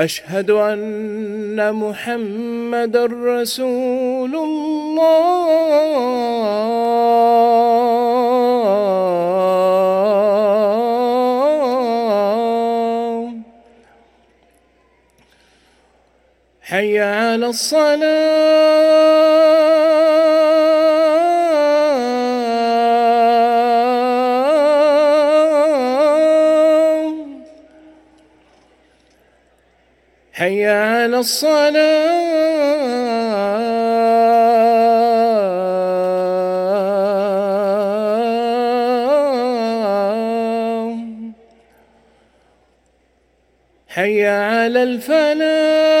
أشهد ان محمد رسول الله. حي على الصلاه حي على الصلاة. حي على الفلاح.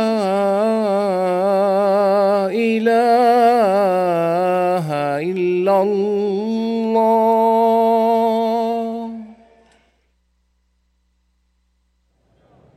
إله إلا الله.